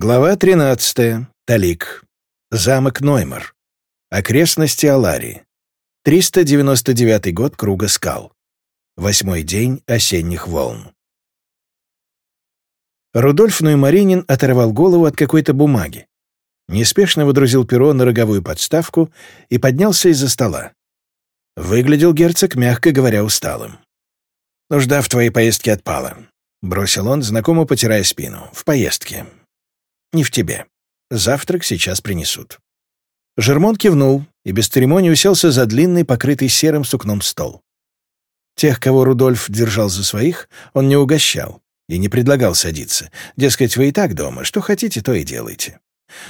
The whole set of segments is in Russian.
Глава 13. Талик. Замок Ноймар. Окрестности Аларии. 399 год Круга скал. Восьмой день осенних волн. Рудольф Ноймаринин оторвал голову от какой-то бумаги. Неспешно выдрузил перо на роговую подставку и поднялся из-за стола. Выглядел герцог, мягко говоря, усталым. «Нужда в твоей поездке отпала», — бросил он, знакомо потирая спину. «В поездке. Не в тебе. Завтрак сейчас принесут». Жермон кивнул и без церемонии уселся за длинный, покрытый серым сукном стол. Тех, кого Рудольф держал за своих, он не угощал и не предлагал садиться. Дескать, вы и так дома, что хотите, то и делайте.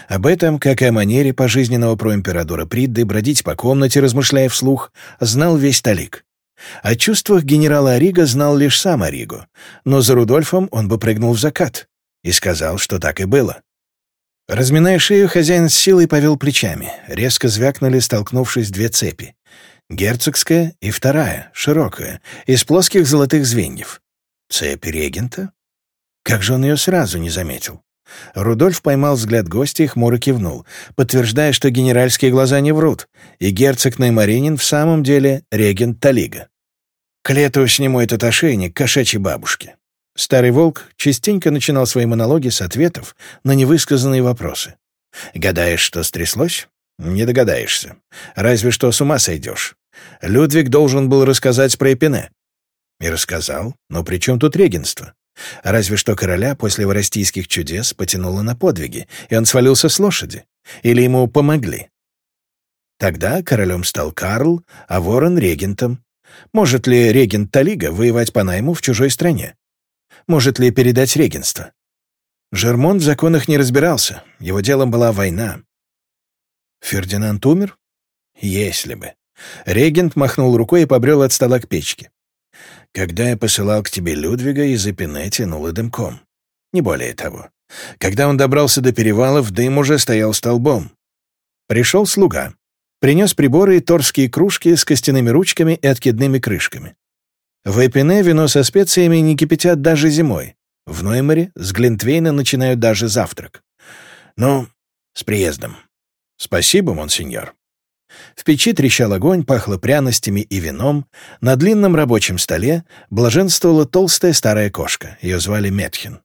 Об этом, как и о манере пожизненного проимператора Придды бродить по комнате, размышляя вслух, знал весь Талик. О чувствах генерала Ориго знал лишь сам Ориго, но за Рудольфом он бы прыгнул в закат и сказал, что так и было. Разминая шею, хозяин с силой повел плечами. Резко звякнули, столкнувшись две цепи. Герцогская и вторая, широкая, из плоских золотых звеньев. Цепь регента? Как же он ее сразу не заметил? Рудольф поймал взгляд гостя и хмуро кивнул, подтверждая, что генеральские глаза не врут, и герцог Неймаринин в самом деле регент Талига. «К лету сниму этот ошейник кошачьей бабушке. Старый волк частенько начинал свои монологи с ответов на невысказанные вопросы. «Гадаешь, что стряслось?» «Не догадаешься. Разве что с ума сойдешь. Людвиг должен был рассказать про Эпине». И рассказал. Но при чем тут регенство? Разве что короля после воростийских чудес потянуло на подвиги, и он свалился с лошади. Или ему помогли. Тогда королем стал Карл, а ворон — регентом. Может ли регент Талига воевать по найму в чужой стране? Может ли передать регенство. Жермон в законах не разбирался, его делом была война. Фердинанд умер? Если бы. Регент махнул рукой и побрел от стола к печке. Когда я посылал к тебе Людвига, из Эпине тянуло дымком. Не более того. Когда он добрался до перевалов, дым уже стоял столбом. Пришел слуга. Принес приборы и торские кружки с костяными ручками и откидными крышками. В Эпине вино со специями не кипятят даже зимой. В Ноймере с Глинтвейна начинают даже завтрак. Ну, с приездом. Спасибо, монсеньор. В печи трещал огонь, пахло пряностями и вином. На длинном рабочем столе блаженствовала толстая старая кошка. Ее звали Метхин.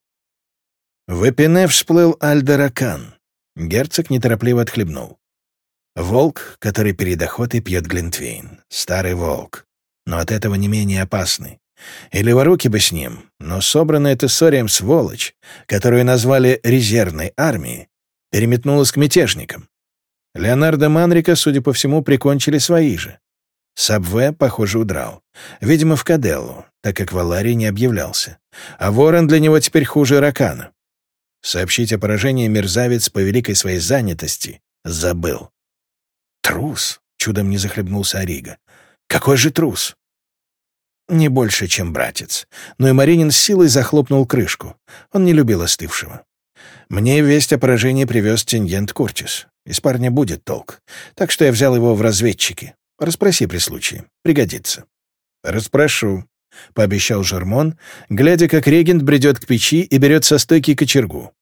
В Эпине всплыл Альдеракан. Герцог неторопливо отхлебнул. Волк, который перед охотой пьет Глинтвейн. Старый волк но от этого не менее опасный. И леворуки бы с ним, но собранная тессорием сволочь, которую назвали резервной армией, переметнулась к мятежникам. Леонардо Манрика, судя по всему, прикончили свои же. Сабве, похоже, удрал. Видимо, в Каделлу, так как Валарий не объявлялся. А Ворон для него теперь хуже Ракана. Сообщить о поражении мерзавец по великой своей занятости забыл. «Трус!» — чудом не захлебнулся Орига. Какой же трус! Не больше, чем братец. Но и Маринин с силой захлопнул крышку. Он не любил остывшего. Мне весть о поражении привез Тиньент Куртис. Из парня будет толк. Так что я взял его в разведчики. Расспроси при случае. Пригодится. Расспрошу, — пообещал Жермон, глядя, как регент бредет к печи и берет со стойки кочергу.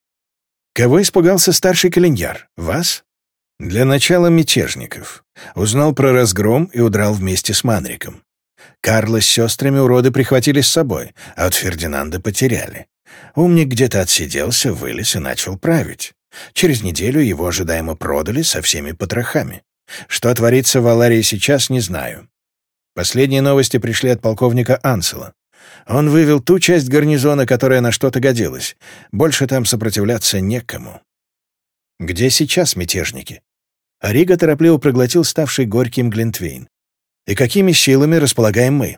Кого испугался старший калиньяр? Вас? Для начала мятежников. Узнал про разгром и удрал вместе с Манриком. Карла с сестрами уроды прихватили с собой, а от Фердинанда потеряли. Умник где-то отсиделся, вылез и начал править. Через неделю его ожидаемо продали со всеми потрохами. Что творится в Аларии сейчас, не знаю. Последние новости пришли от полковника Ансела. Он вывел ту часть гарнизона, которая на что-то годилась. Больше там сопротивляться некому. Где сейчас мятежники? Рига торопливо проглотил ставший горьким Глинтвейн. «И какими силами располагаем мы?»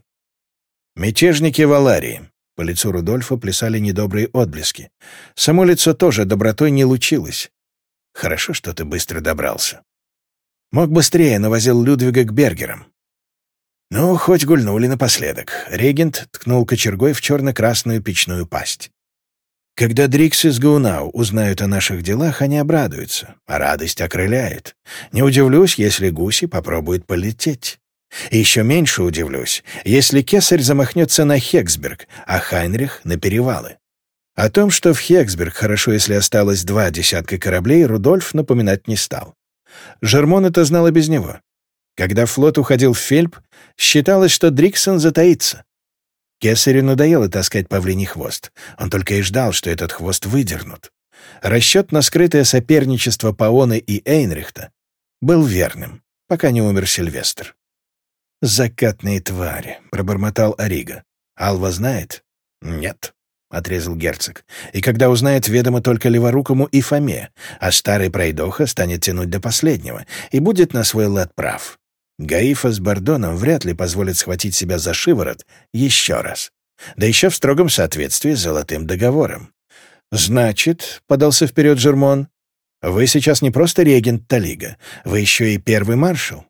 «Мятежники Валарии». По лицу Рудольфа плясали недобрые отблески. Само лицо тоже добротой не лучилось. «Хорошо, что ты быстро добрался». «Мог быстрее, но возил Людвига к Бергерам». «Ну, хоть гульнули напоследок». Регент ткнул кочергой в черно-красную печную пасть. Когда Дрикс из Гаунау узнают о наших делах, они обрадуются, а радость окрыляет. Не удивлюсь, если гуси попробуют полететь. И еще меньше удивлюсь, если кесарь замахнется на Хексберг, а Хайнрих — на перевалы. О том, что в Хексберг хорошо, если осталось два десятка кораблей, Рудольф напоминать не стал. Жермон это знал и без него. Когда флот уходил в Фельп, считалось, что Дриксон затаится. Кесарю надоело таскать павлиний хвост. Он только и ждал, что этот хвост выдернут. Расчет на скрытое соперничество Паоны и Эйнрихта был верным, пока не умер Сильвестр. «Закатные твари», — пробормотал Арига. «Алва знает?» «Нет», — отрезал герцог. «И когда узнает, ведомо только Леворукому и Фоме, а старый пройдоха станет тянуть до последнего и будет на свой лад прав. Гаифа с Бордоном вряд ли позволят схватить себя за шиворот еще раз. Да еще в строгом соответствии с золотым договором. «Значит», — подался вперед Жермон, — «вы сейчас не просто регент Талига, вы еще и первый маршал».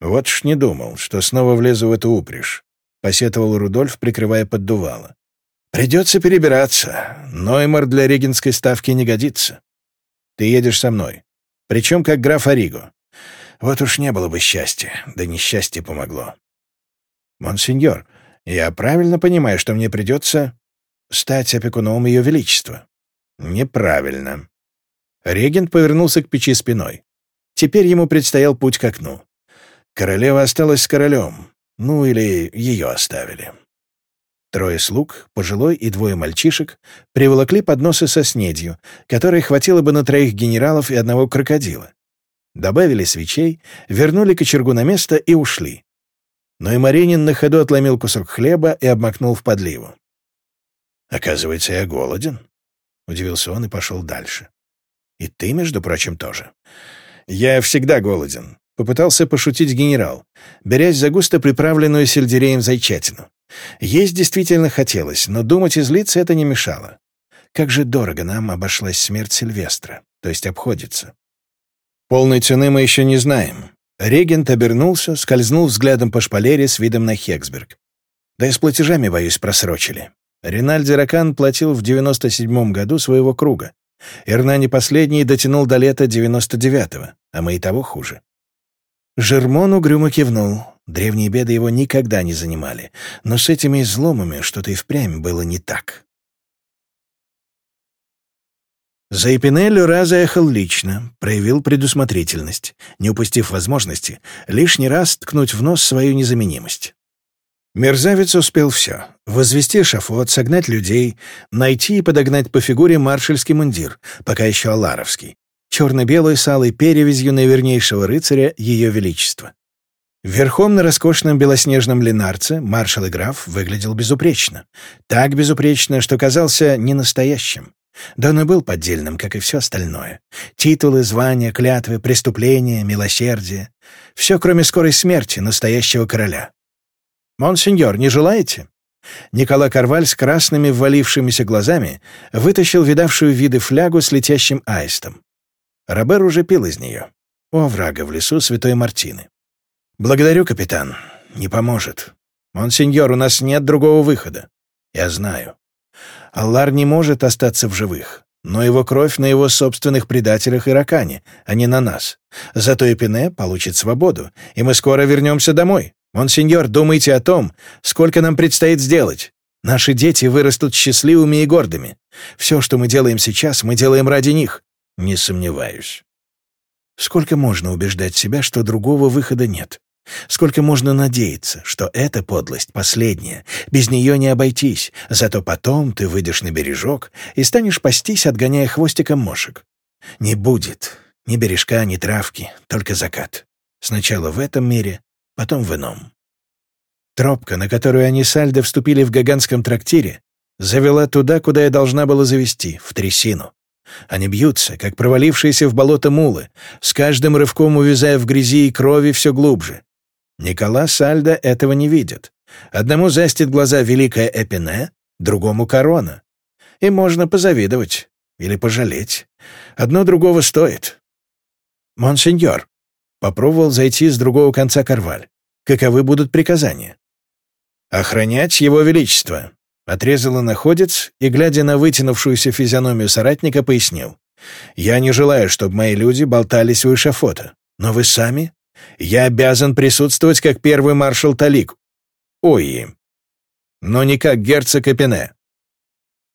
«Вот ж не думал, что снова влезу в эту упряжь», — посетовал Рудольф, прикрывая поддувало. «Придется перебираться. Ноймар для регентской ставки не годится. Ты едешь со мной. Причем как граф Ориго. Вот уж не было бы счастья, да несчастье помогло. Монсеньор, я правильно понимаю, что мне придется стать опекуном Ее Величества? Неправильно. Регент повернулся к печи спиной. Теперь ему предстоял путь к окну. Королева осталась с королем. Ну, или ее оставили. Трое слуг, пожилой и двое мальчишек, приволокли подносы со снедью, которой хватило бы на троих генералов и одного крокодила. Добавили свечей, вернули кочергу на место и ушли. Но и Маринин на ходу отломил кусок хлеба и обмакнул в подливу. «Оказывается, я голоден», — удивился он и пошел дальше. «И ты, между прочим, тоже». «Я всегда голоден», — попытался пошутить генерал, берясь за густо приправленную сельдереем зайчатину. Есть действительно хотелось, но думать и злиться это не мешало. Как же дорого нам обошлась смерть Сильвестра, то есть обходится. Полной цены мы еще не знаем. Регент обернулся, скользнул взглядом по шпалере с видом на Хексберг. Да и с платежами, боюсь, просрочили. Ринальди Ракан платил в 97-м году своего круга. Ирнани последний дотянул до лета 99-го, а мы и того хуже. Жермон угрюмо кивнул. Древние беды его никогда не занимали, но с этими изломами что-то и впрямь было не так. За Эпинель Ра заехал лично, проявил предусмотрительность, не упустив возможности лишний раз ткнуть в нос свою незаменимость. Мерзавец успел все — возвести шафот, согнать людей, найти и подогнать по фигуре маршальский мундир, пока еще аларовский, черно-белой с алой перевязью наивернейшего рыцаря Ее Величества. Верхом на роскошном белоснежном ленарце маршал и граф выглядел безупречно. Так безупречно, что казался ненастоящим. Да он и был поддельным, как и все остальное. Титулы, звания, клятвы, преступления, милосердие. Все, кроме скорой смерти настоящего короля. «Монсеньор, не желаете?» Никола Карваль с красными ввалившимися глазами вытащил видавшую виды флягу с летящим аистом. Робер уже пил из нее. О, врага в лесу святой Мартины. «Благодарю, капитан. Не поможет. Монсеньор, у нас нет другого выхода. Я знаю. Аллар не может остаться в живых, но его кровь на его собственных предателях Иракане, а не на нас. Зато Эпине получит свободу, и мы скоро вернемся домой. «Монсеньор, думайте о том, сколько нам предстоит сделать. Наши дети вырастут счастливыми и гордыми. Все, что мы делаем сейчас, мы делаем ради них. Не сомневаюсь». Сколько можно убеждать себя, что другого выхода нет? Сколько можно надеяться, что эта подлость последняя, без нее не обойтись, зато потом ты выйдешь на бережок и станешь пастись, отгоняя хвостиком мошек? Не будет ни бережка, ни травки, только закат. Сначала в этом мире, потом в ином. Тропка, на которую они с Альдо вступили в Гаганском трактире, завела туда, куда я должна была завести, в трясину. Они бьются, как провалившиеся в болото мулы, с каждым рывком увязая в грязи и крови все глубже. Никола Сальдо этого не видит. Одному застит глаза великая Эпине, другому — корона. И можно позавидовать или пожалеть. Одно другого стоит. «Монсеньор», Попробовал зайти с другого конца Карваль. Каковы будут приказания? «Охранять его величество», — отрезал находец и, глядя на вытянувшуюся физиономию соратника, пояснил. «Я не желаю, чтобы мои люди болтались у эшафота. Но вы сами? Я обязан присутствовать как первый маршал Талик. Ой, но не как герцог Эпине.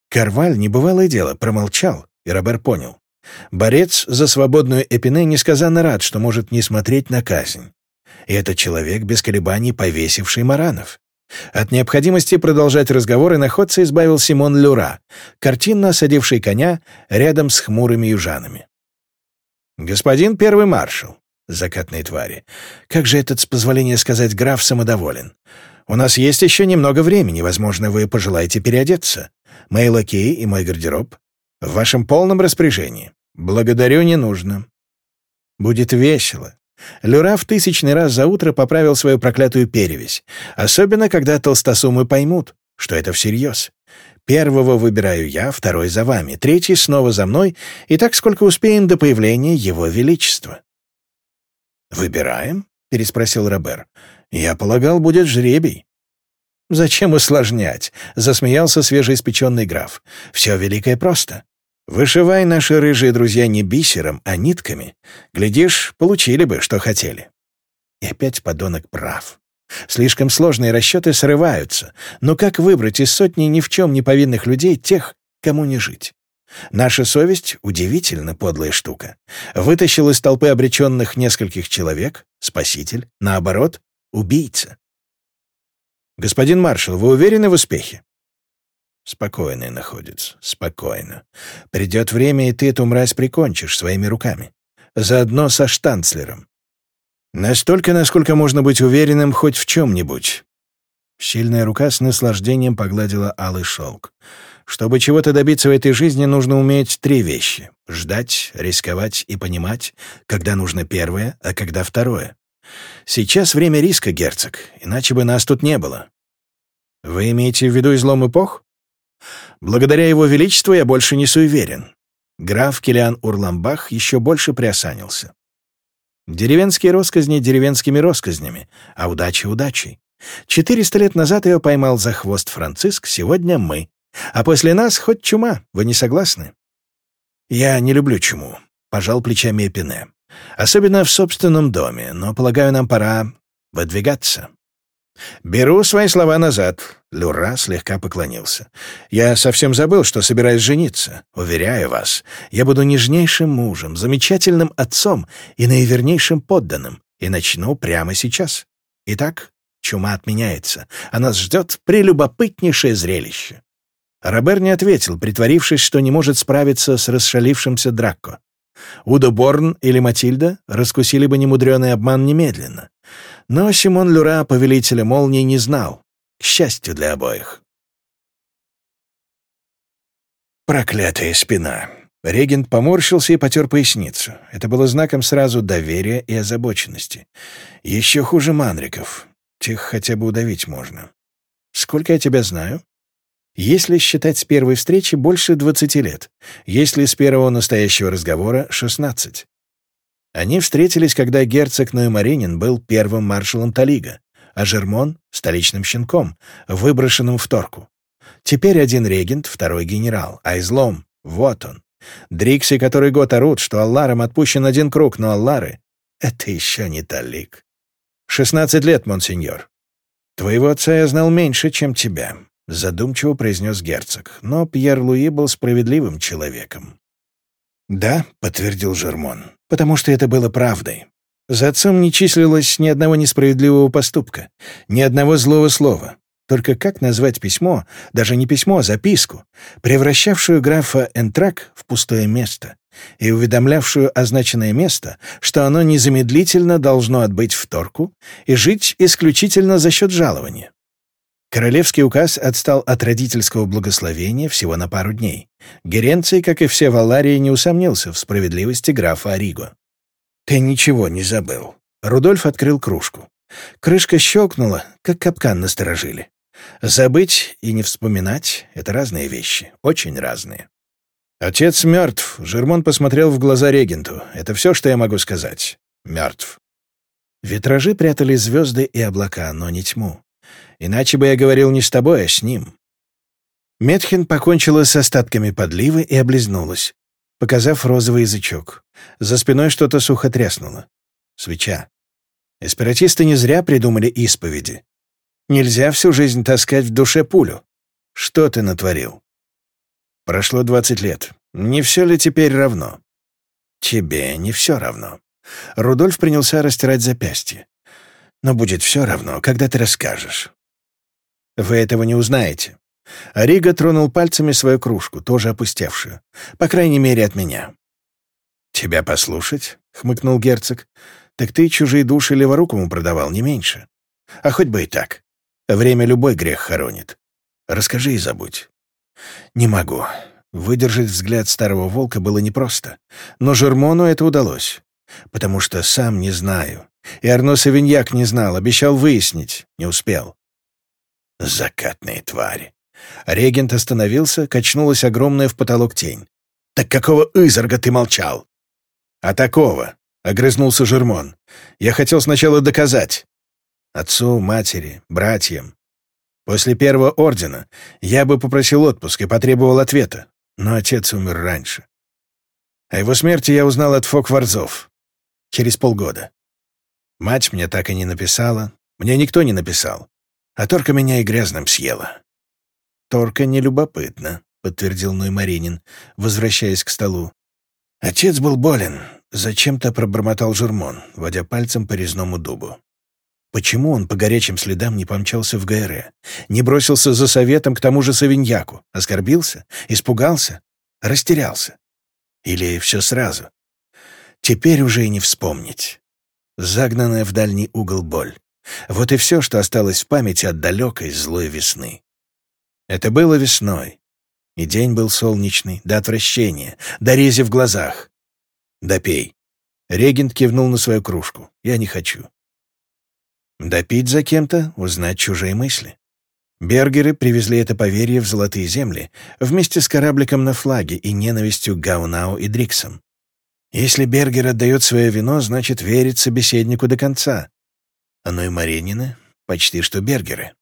Карваль, небывалое дело, промолчал, и Робер понял. Борец за свободную Эпине несказанно рад, что может не смотреть на казнь. И это человек, без колебаний повесивший Маранов. От необходимости продолжать разговоры находца избавил Симон Люра, картинно осадивший коня рядом с хмурыми южанами. «Господин первый маршал», закатные твари, как же этот, с позволения сказать, граф самодоволен. У нас есть еще немного времени, возможно, вы пожелаете переодеться. Мои лакеи и мой гардероб в вашем полном распоряжении. Благодарю, не нужно. Будет весело. Люра в тысячный раз за утро поправил свою проклятую перевесь, особенно когда толстосумы поймут, что это всерьез. Первого выбираю я, второй за вами, третий снова за мной, и так сколько успеем до появления Его Величества. «Выбираем?» — переспросил Робер. «Я полагал, будет жребий». «Зачем усложнять?» — засмеялся свежеиспеченный граф. «Все великое просто. Вышивай наши рыжие друзья не бисером, а нитками. Глядишь, получили бы, что хотели». И опять подонок прав. Слишком сложные расчеты срываются. Но как выбрать из сотни ни в чем не повинных людей тех, кому не жить? Наша совесть — удивительно подлая штука. Вытащил из толпы обреченных нескольких человек, спаситель, наоборот, убийца. «Господин маршал, вы уверены в успехе?» «Спокойно, находится, спокойно. Придет время, и ты эту мразь прикончишь своими руками. Заодно со штанцлером. Настолько, насколько можно быть уверенным хоть в чем-нибудь». Сильная рука с наслаждением погладила алый шелк. Чтобы чего-то добиться в этой жизни, нужно уметь три вещи — ждать, рисковать и понимать, когда нужно первое, а когда второе. Сейчас время риска, герцог, иначе бы нас тут не было. Вы имеете в виду излом эпох? Благодаря его величеству я больше не суеверен. Граф Килиан Урламбах еще больше приосанился. Деревенские росказни деревенскими росказнями, а удача удачей. Четыреста лет назад ее поймал за хвост Франциск, сегодня мы. А после нас хоть чума, вы не согласны? Я не люблю чуму, — пожал плечами Эпине. Особенно в собственном доме, но, полагаю, нам пора выдвигаться. «Беру свои слова назад», — Люра слегка поклонился. «Я совсем забыл, что собираюсь жениться. Уверяю вас, я буду нежнейшим мужем, замечательным отцом и наивернейшим подданным, и начну прямо сейчас. Итак, чума отменяется, а нас ждет прелюбопытнейшее зрелище». Робер не ответил, притворившись, что не может справиться с расшалившимся Дракко. Удо Борн или Матильда раскусили бы немудреный обман немедленно. Но Симон Люра, повелителя молнии, не знал. К счастью для обоих. Проклятая спина. Регент поморщился и потер поясницу. Это было знаком сразу доверия и озабоченности. Еще хуже манриков. Тех хотя бы удавить можно. Сколько я тебя знаю? Если считать с первой встречи, больше 20 лет. Если с первого настоящего разговора — 16. Они встретились, когда герцог Ноймаринин был первым маршалом Талига, а Жермон — столичным щенком, выброшенным в Торку. Теперь один регент, второй генерал, а излом — вот он. Дрикси который год орут, что Алларам отпущен один круг, но Аллары — это еще не Талик. «Шестнадцать лет, монсеньор. Твоего отца я знал меньше, чем тебя», — задумчиво произнес герцог, но Пьер Луи был справедливым человеком. «Да», — подтвердил Жермон, — «потому что это было правдой. За отцом не числилось ни одного несправедливого поступка, ни одного злого слова. Только как назвать письмо, даже не письмо, а записку, превращавшую графа Энтрак в пустое место и уведомлявшую означенное место, что оно незамедлительно должно отбыть в Торку и жить исключительно за счет жалования? Королевский указ отстал от родительского благословения всего на пару дней. Геренций, как и все в Алларии, не усомнился в справедливости графа Ориго. «Ты ничего не забыл». Рудольф открыл кружку. Крышка щелкнула, как капкан насторожили. Забыть и не вспоминать — это разные вещи, очень разные. «Отец мертв», — Жермон посмотрел в глаза регенту. «Это все, что я могу сказать. Мертв». Витражи прятали звезды и облака, но не тьму. Иначе бы я говорил не с тобой, а с ним. Метхин покончила с остатками подливы и облизнулась, показав розовый язычок. За спиной что-то сухо тряснуло. Свеча. Эспиратисты не зря придумали исповеди. Нельзя всю жизнь таскать в душе пулю. Что ты натворил? Прошло двадцать лет. Не все ли теперь равно? Тебе не все равно. Рудольф принялся растирать запястье. Но будет все равно, когда ты расскажешь. Вы этого не узнаете. Арига тронул пальцами свою кружку, тоже опустевшую. По крайней мере, от меня. «Тебя послушать?» — хмыкнул герцог. «Так ты чужие души леворукому продавал, не меньше. А хоть бы и так. Время любой грех хоронит. Расскажи и забудь». «Не могу. Выдержать взгляд старого волка было непросто, но Жермону это удалось, потому что сам не знаю. И Арно Савиньяк не знал, обещал выяснить, не успел. Закатные твари. Регент остановился, качнулась огромная в потолок тень. «Так какого изорга ты молчал?» «А такого», — огрызнулся Жермон. «Я хотел сначала доказать. Отцу, матери, братьям. После первого ордена я бы попросил отпуск и потребовал ответа но отец умер раньше. О его смерти я узнал от Фокварзов. Через полгода. Мать мне так и не написала. Мне никто не написал. А Торка меня и грязным съела. Торка нелюбопытно, — подтвердил Ноймаринин, возвращаясь к столу. Отец был болен. Зачем-то пробормотал Журмон, водя пальцем по резному дубу. Почему он по горячим следам не помчался в ГРЭ? Не бросился за советом к тому же Савиньяку? Оскорбился? Испугался? Растерялся? Или все сразу? Теперь уже и не вспомнить. Загнанная в дальний угол боль. Вот и все, что осталось в памяти от далекой злой весны. Это было весной. И день был солнечный, до отвращения, до рези в глазах. «Допей». Регент кивнул на свою кружку. «Я не хочу». Допить за кем-то, узнать чужие мысли. Бергеры привезли это поверье в Золотые земли вместе с корабликом на флаге и ненавистью Гаунау и Дриксам. Если Бергер отдает свое вино, значит, верит собеседнику до конца. Оно и Маринины почти что Бергеры.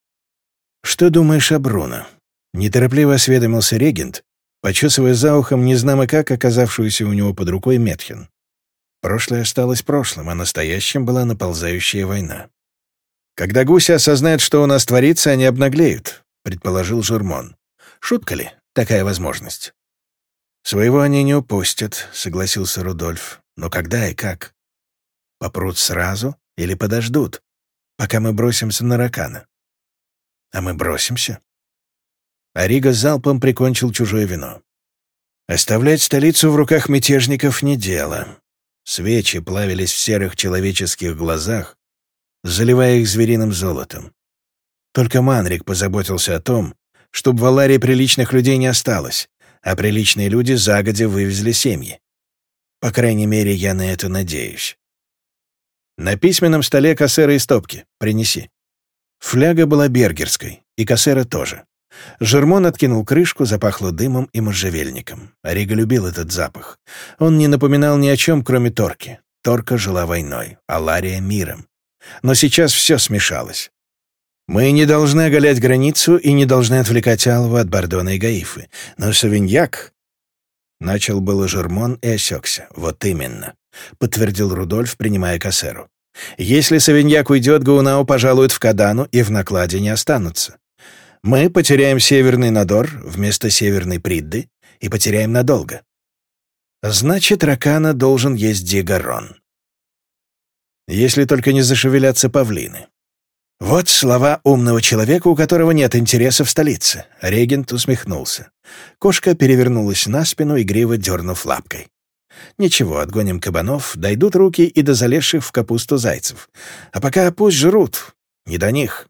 «Что думаешь о Бруно?» Неторопливо осведомился регент, почесывая за ухом незнамо как оказавшуюся у него под рукой Метхин. Прошлое осталось прошлым, а настоящим была наползающая война. «Когда гуси осознают, что у нас творится, они обнаглеют», — предположил Журмон. «Шутка ли такая возможность?» «Своего они не упустят», — согласился Рудольф. «Но когда и как? Попрут сразу или подождут, пока мы бросимся на Ракана?» «А мы бросимся?» Арига залпом прикончил чужое вино. «Оставлять столицу в руках мятежников не дело». Свечи плавились в серых человеческих глазах, заливая их звериным золотом. Только Манрик позаботился о том, чтобы в Аларии приличных людей не осталось, а приличные люди загодя вывезли семьи. По крайней мере, я на это надеюсь. На письменном столе кассера и стопки. Принеси. Фляга была бергерской, и кассера тоже. Жермон откинул крышку, запахло дымом и можжевельником. Арига любил этот запах. Он не напоминал ни о чем, кроме Торки. Торка жила войной, а Лария — миром. Но сейчас все смешалось. Мы не должны оголять границу и не должны отвлекать Алва от Бардона и Гаифы. Но Савиньяк... Начал было Жермон и осекся. Вот именно. Подтвердил Рудольф, принимая кассеру. Если Савиньяк уйдет, Гаунау пожалуют в Кадану и в накладе не останутся. Мы потеряем Северный Надор вместо Северной Придды и потеряем надолго. Значит, Ракана должен есть Дигарон если только не зашевелятся павлины. Вот слова умного человека, у которого нет интереса в столице. Регент усмехнулся. Кошка перевернулась на спину, игриво дернув лапкой. Ничего, отгоним кабанов, дойдут руки и до залезших в капусту зайцев. А пока пусть жрут. Не до них.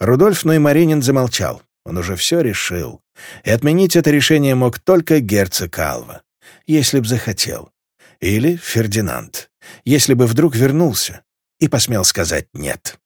Рудольф Ноймаринин замолчал. Он уже все решил. И отменить это решение мог только герцог Алва, если б захотел. Или Фердинанд если бы вдруг вернулся и посмел сказать «нет».